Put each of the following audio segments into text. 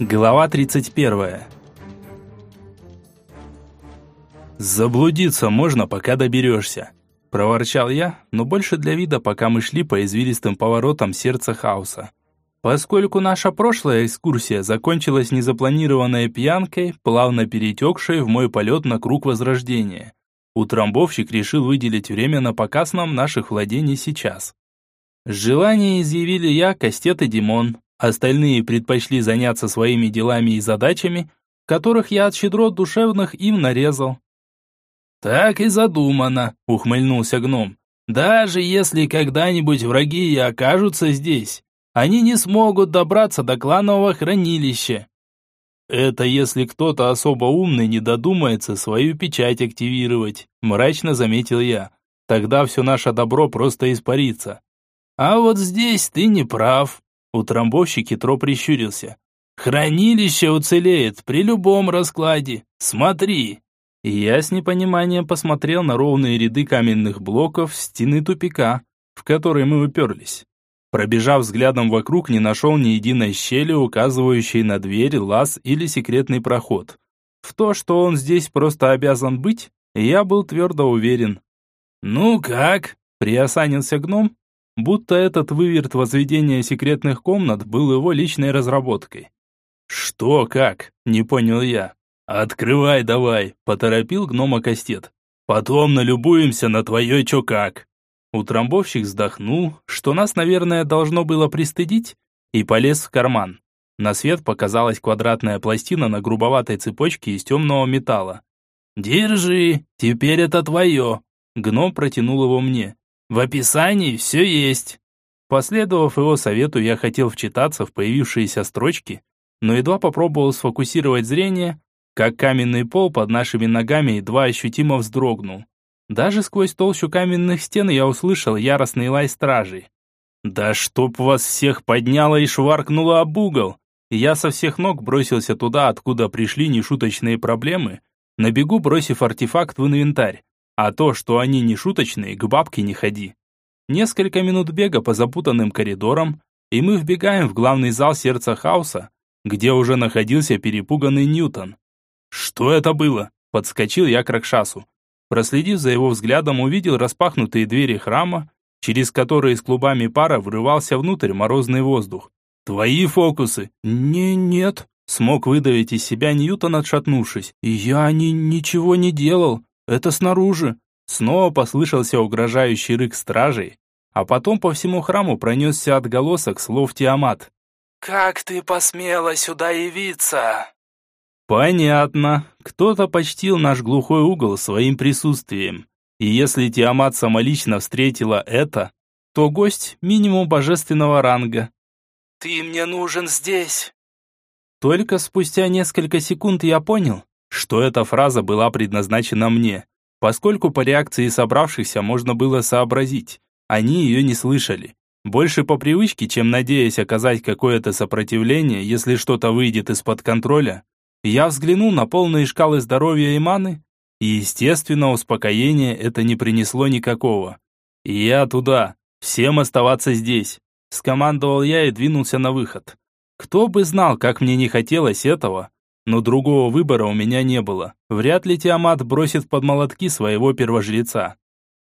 Глава 31. «Заблудиться можно, пока доберешься», – проворчал я, но больше для вида, пока мы шли по извилистым поворотам сердца хаоса. Поскольку наша прошлая экскурсия закончилась незапланированной пьянкой, плавно перетекшей в мой полет на круг возрождения, утрамбовщик решил выделить время на показ нам наших владений сейчас. Желание изъявили я, Кастет и Димон, Остальные предпочли заняться своими делами и задачами, которых я от щедрот душевных им нарезал. «Так и задумано», — ухмыльнулся гном. «Даже если когда-нибудь враги и окажутся здесь, они не смогут добраться до кланового хранилища». «Это если кто-то особо умный не додумается свою печать активировать», — мрачно заметил я. «Тогда все наше добро просто испарится». «А вот здесь ты не прав», Утрамбовщик хитро прищурился. «Хранилище уцелеет при любом раскладе. Смотри!» И я с непониманием посмотрел на ровные ряды каменных блоков стены тупика, в который мы уперлись. Пробежав взглядом вокруг, не нашел ни единой щели, указывающей на дверь, лаз или секретный проход. В то, что он здесь просто обязан быть, я был твердо уверен. «Ну как?» – приосанился гном, будто этот выверт возведения секретных комнат был его личной разработкой. «Что, как?» – не понял я. «Открывай давай», – поторопил гнома Кастет. «Потом налюбуемся на твое чё как». Утрамбовщик вздохнул, что нас, наверное, должно было пристыдить, и полез в карман. На свет показалась квадратная пластина на грубоватой цепочке из темного металла. «Держи, теперь это твое!» Гном протянул его мне. В описании все есть. Последовав его совету, я хотел вчитаться в появившиеся строчки, но едва попробовал сфокусировать зрение, как каменный пол под нашими ногами едва ощутимо вздрогнул. Даже сквозь толщу каменных стен я услышал яростный лай стражей. «Да чтоб вас всех подняло и шваркнуло об угол!» Я со всех ног бросился туда, откуда пришли нешуточные проблемы, на бегу бросив артефакт в инвентарь. А то, что они не шуточные, к бабке не ходи. Несколько минут бега по запутанным коридорам, и мы вбегаем в главный зал сердца хаоса, где уже находился перепуганный Ньютон. «Что это было?» – подскочил я к Ракшасу. Проследив за его взглядом, увидел распахнутые двери храма, через которые с клубами пара врывался внутрь морозный воздух. «Твои фокусы?» «Не, нет», – смог выдавить из себя Ньютон, отшатнувшись. «Я ни, ничего не делал. Это снаружи. Снова послышался угрожающий рык стражей, а потом по всему храму пронесся отголосок слов Тиамат. «Как ты посмела сюда явиться?» Понятно. Кто-то почтил наш глухой угол своим присутствием. И если Тиамат самолично встретила это, то гость минимум божественного ранга. «Ты мне нужен здесь!» Только спустя несколько секунд я понял, что эта фраза была предназначена мне, поскольку по реакции собравшихся можно было сообразить. Они ее не слышали. Больше по привычке, чем надеясь оказать какое-то сопротивление, если что-то выйдет из-под контроля, я взглянул на полные шкалы здоровья и маны, и, естественно, успокоения это не принесло никакого. «Я туда! Всем оставаться здесь!» Скомандовал я и двинулся на выход. Кто бы знал, как мне не хотелось этого, но другого выбора у меня не было. Вряд ли Тиамат бросит под молотки своего первожреца.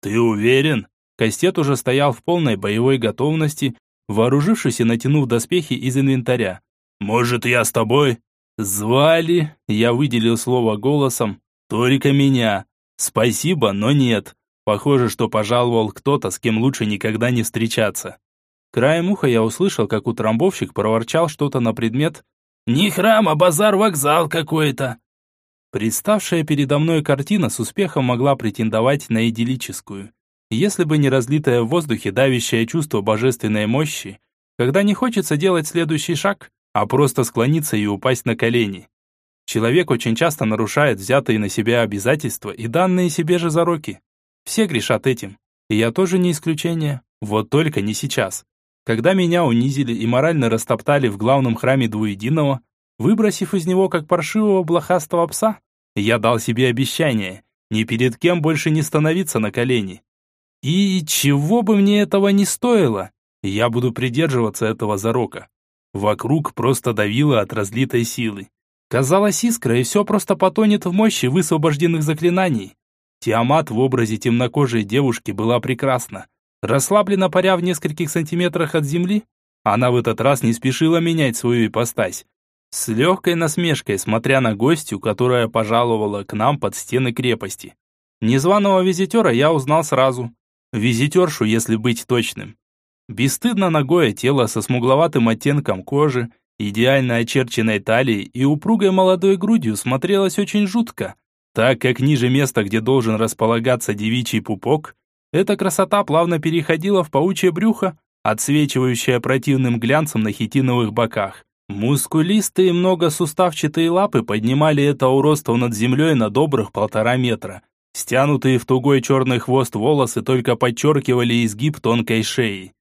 «Ты уверен?» Кастет уже стоял в полной боевой готовности, вооружившись и натянув доспехи из инвентаря. «Может, я с тобой?» «Звали?» Я выделил слово голосом. «Только меня. Спасибо, но нет. Похоже, что пожаловал кто-то, с кем лучше никогда не встречаться». Краем уха я услышал, как утрамбовщик проворчал что-то на предмет не храм, а базар-вокзал какой-то. Представшая передо мной картина с успехом могла претендовать на идиллическую. Если бы не разлитое в воздухе давящее чувство божественной мощи, когда не хочется делать следующий шаг, а просто склониться и упасть на колени. Человек очень часто нарушает взятые на себя обязательства и данные себе же зароки. Все грешат этим. И я тоже не исключение. Вот только не сейчас. Когда меня унизили и морально растоптали в главном храме двуединого, выбросив из него как паршивого блохастого пса, я дал себе обещание ни перед кем больше не становиться на колени. И чего бы мне этого не стоило, я буду придерживаться этого зарока. Вокруг просто давило от разлитой силы. Казалось, искра, и все просто потонет в мощи высвобожденных заклинаний. Тиамат в образе темнокожей девушки была прекрасна. Расслабленно паря в нескольких сантиметрах от земли, она в этот раз не спешила менять свою ипостась. С легкой насмешкой, смотря на гостью, которая пожаловала к нам под стены крепости. Незваного визитера я узнал сразу. Визитершу, если быть точным. Бесстыдно ногое тело со смугловатым оттенком кожи, идеально очерченной талией и упругой молодой грудью смотрелось очень жутко, так как ниже места, где должен располагаться девичий пупок, эта красота плавно переходила в паучье брюхо, отсвечивающее противным глянцем на хитиновых боках. Мускулистые многосуставчатые лапы поднимали это уродство над землей на добрых полтора метра. Стянутые в тугой черный хвост волосы только подчеркивали изгиб тонкой шеи.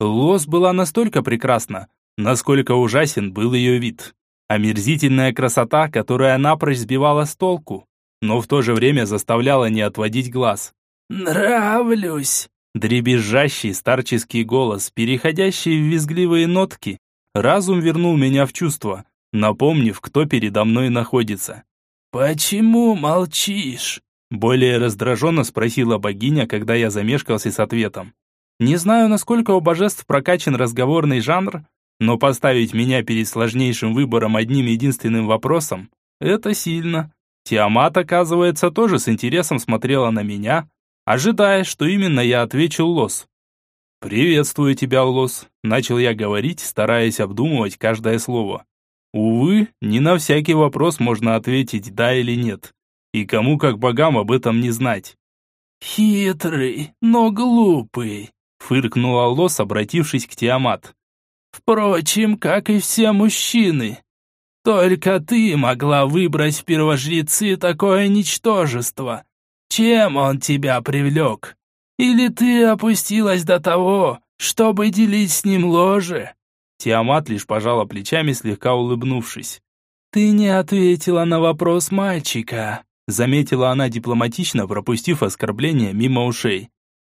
Лос была настолько прекрасна, насколько ужасен был ее вид. Омерзительная красота, которая напрочь сбивала с толку, но в то же время заставляла не отводить глаз. «Нравлюсь!» Дребезжащий старческий голос, переходящий в визгливые нотки, разум вернул меня в чувство, напомнив, кто передо мной находится. «Почему молчишь?» Более раздраженно спросила богиня, когда я замешкался с ответом. Не знаю, насколько у божеств прокачан разговорный жанр, но поставить меня перед сложнейшим выбором одним единственным вопросом – это сильно. Тиамат, оказывается, тоже с интересом смотрела на меня, ожидая, что именно я отвечу Лос. «Приветствую тебя, Лос», – начал я говорить, стараясь обдумывать каждое слово. Увы, не на всякий вопрос можно ответить «да» или «нет». И кому как богам об этом не знать. «Хитрый, но глупый», – фыркнула Лос, обратившись к Тиамат. «Впрочем, как и все мужчины. Только ты могла выбрать в первожрецы такое ничтожество. Чем он тебя привлек? Или ты опустилась до того, чтобы делить с ним ложе?» Тиамат лишь пожала плечами, слегка улыбнувшись. «Ты не ответила на вопрос мальчика», заметила она дипломатично, пропустив оскорбление мимо ушей.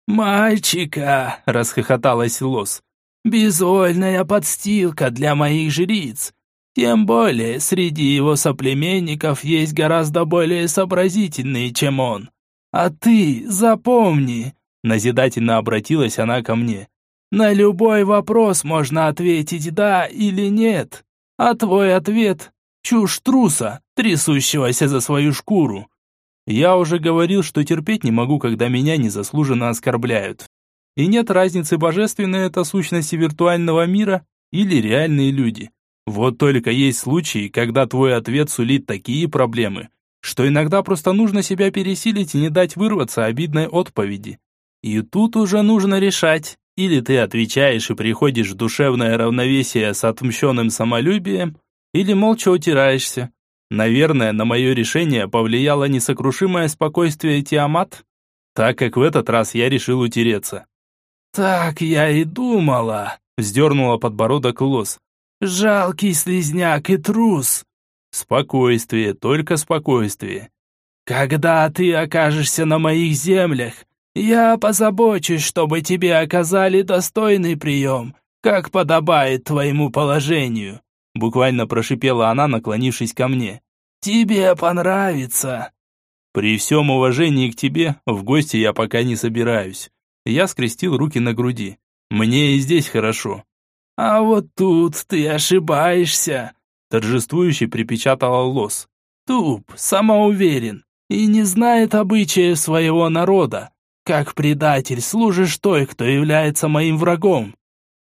«Мальчика!» – расхохоталась Лос. «Безвольная подстилка для моих жриц. Тем более, среди его соплеменников есть гораздо более сообразительные, чем он. А ты запомни!» Назидательно обратилась она ко мне. «На любой вопрос можно ответить «да» или «нет». А твой ответ – чушь труса, трясущегося за свою шкуру. Я уже говорил, что терпеть не могу, когда меня незаслуженно оскорбляют. И нет разницы, божественная это сущности виртуального мира или реальные люди. Вот только есть случаи, когда твой ответ сулит такие проблемы, что иногда просто нужно себя пересилить и не дать вырваться обидной отповеди. И тут уже нужно решать, или ты отвечаешь и приходишь в душевное равновесие с отмщенным самолюбием, или молча утираешься. Наверное, на мое решение повлияло несокрушимое спокойствие Тиамат, так как в этот раз я решил утереться. «Так я и думала», — вздернула подбородок Лос. «Жалкий слезняк и трус». «Спокойствие, только спокойствие». «Когда ты окажешься на моих землях, я позабочусь, чтобы тебе оказали достойный прием, как подобает твоему положению». Буквально прошипела она, наклонившись ко мне. «Тебе понравится!» «При всем уважении к тебе, в гости я пока не собираюсь». Я скрестил руки на груди. «Мне и здесь хорошо». «А вот тут ты ошибаешься!» Торжествующе припечатала Лос. «Туп, самоуверен и не знает обычаев своего народа. Как предатель служишь той, кто является моим врагом».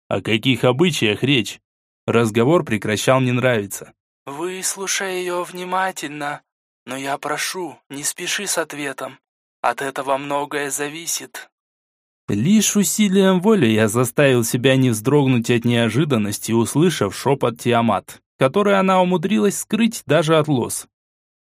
«О каких обычаях речь?» Разговор прекращал не нравиться. «Выслушай ее внимательно, но я прошу, не спеши с ответом. От этого многое зависит». Лишь усилием воли я заставил себя не вздрогнуть от неожиданности, услышав шепот Тиамат, который она умудрилась скрыть даже от лос.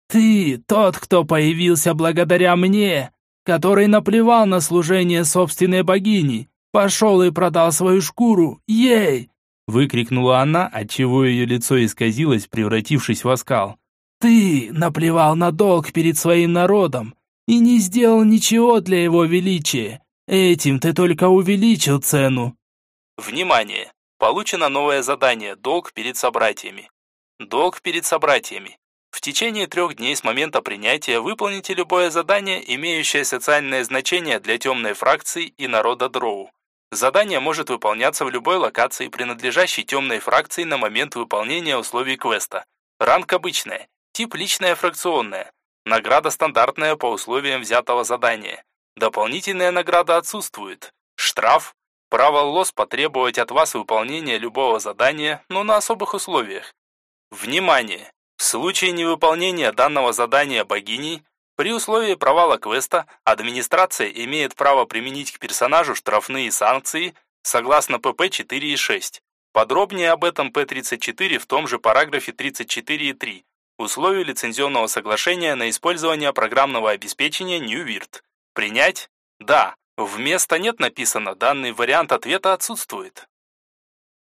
«Ты тот, кто появился благодаря мне, который наплевал на служение собственной богини, пошел и продал свою шкуру ей, выкрикнула она, отчего ее лицо исказилось, превратившись в оскал. «Ты наплевал на долг перед своим народом и не сделал ничего для его величия. Этим ты только увеличил цену». Внимание! Получено новое задание «Долг перед собратьями». Долг перед собратьями. В течение трех дней с момента принятия выполните любое задание, имеющее социальное значение для темной фракции и народа Дроу. Задание может выполняться в любой локации, принадлежащей темной фракции на момент выполнения условий квеста. Ранг обычная, тип личная фракционная. Награда стандартная по условиям взятого задания. Дополнительная награда отсутствует. Штраф Право ЛОС потребовать от вас выполнения любого задания, но на особых условиях. Внимание! В случае невыполнения данного задания богиней, при условии провала квеста, администрация имеет право применить к персонажу штрафные санкции согласно ПП 4.6. Подробнее об этом П-34 в том же параграфе 34.3 условий лицензионного соглашения на использование программного обеспечения NewWirt. Принять? Да. Вместо «нет» написано «данный вариант ответа отсутствует».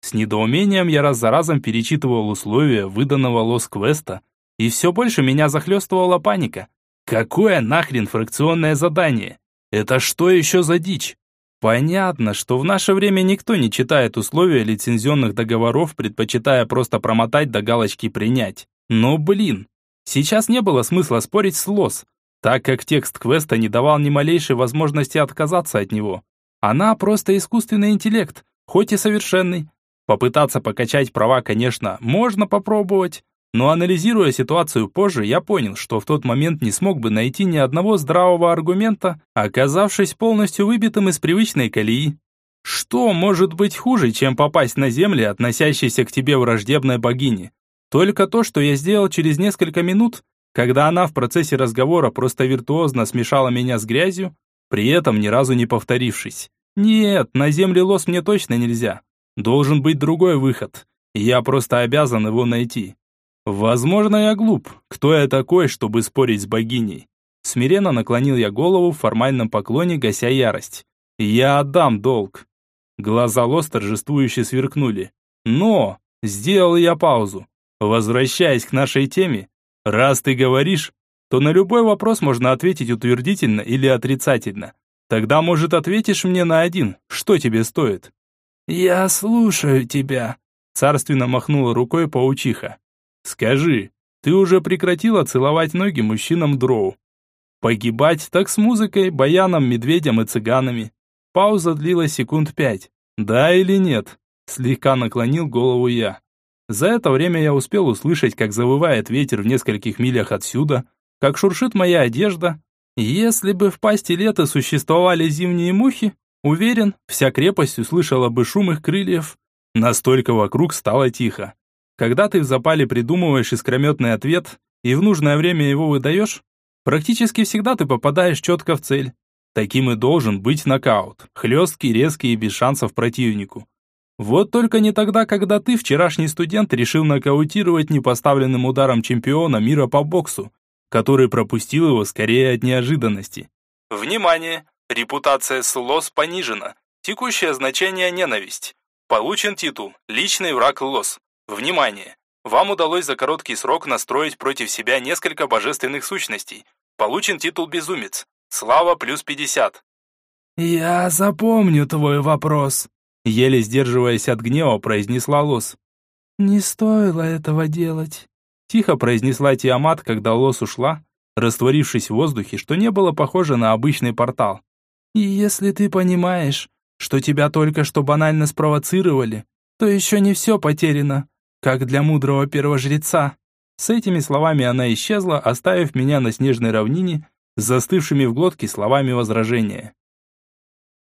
С недоумением я раз за разом перечитывал условия выданного лос-квеста, и все больше меня захлестывала паника. Какое нахрен фракционное задание? Это что еще за дичь? Понятно, что в наше время никто не читает условия лицензионных договоров, предпочитая просто промотать до галочки «принять». Но блин, сейчас не было смысла спорить с ЛОС так как текст квеста не давал ни малейшей возможности отказаться от него. Она просто искусственный интеллект, хоть и совершенный. Попытаться покачать права, конечно, можно попробовать, но анализируя ситуацию позже, я понял, что в тот момент не смог бы найти ни одного здравого аргумента, оказавшись полностью выбитым из привычной колеи. Что может быть хуже, чем попасть на земли, относящиеся к тебе враждебной богине? Только то, что я сделал через несколько минут, когда она в процессе разговора просто виртуозно смешала меня с грязью, при этом ни разу не повторившись. Нет, на земле лос мне точно нельзя. Должен быть другой выход. Я просто обязан его найти. Возможно, я глуп. Кто я такой, чтобы спорить с богиней? Смиренно наклонил я голову в формальном поклоне, гася ярость. Я отдам долг. Глаза Лос торжествующе сверкнули. Но! Сделал я паузу. Возвращаясь к нашей теме, Раз ты говоришь, то на любой вопрос можно ответить утвердительно или отрицательно. Тогда, может, ответишь мне на один, что тебе стоит? Я слушаю тебя, царственно махнула рукой паучиха. Скажи, ты уже прекратила целовать ноги мужчинам дроу? Погибать так с музыкой, баяном, медведем и цыганами. Пауза длилась секунд пять. Да или нет? Слегка наклонил голову я. За это время я успел услышать, как завывает ветер в нескольких милях отсюда, как шуршит моя одежда. Если бы в пасти лета существовали зимние мухи, уверен, вся крепость услышала бы шум их крыльев. Настолько вокруг стало тихо. Когда ты в запале придумываешь искрометный ответ и в нужное время его выдаешь, практически всегда ты попадаешь четко в цель. Таким и должен быть нокаут, хлесткий, резкий и без шансов противнику. Вот только не тогда, когда ты, вчерашний студент, решил нокаутировать непоставленным ударом чемпиона мира по боксу, который пропустил его скорее от неожиданности. Внимание! Репутация СЛОС понижена. Текущее значение ненависть. Получен титул «Личный враг ЛОС». Внимание! Вам удалось за короткий срок настроить против себя несколько божественных сущностей. Получен титул «Безумец». Слава плюс 50. «Я запомню твой вопрос», Еле сдерживаясь от гнева, произнесла Лос. «Не стоило этого делать», — тихо произнесла Тиамат, когда Лос ушла, растворившись в воздухе, что не было похоже на обычный портал. «И если ты понимаешь, что тебя только что банально спровоцировали, то еще не все потеряно, как для мудрого первожреца». С этими словами она исчезла, оставив меня на снежной равнине с застывшими в глотке словами возражения.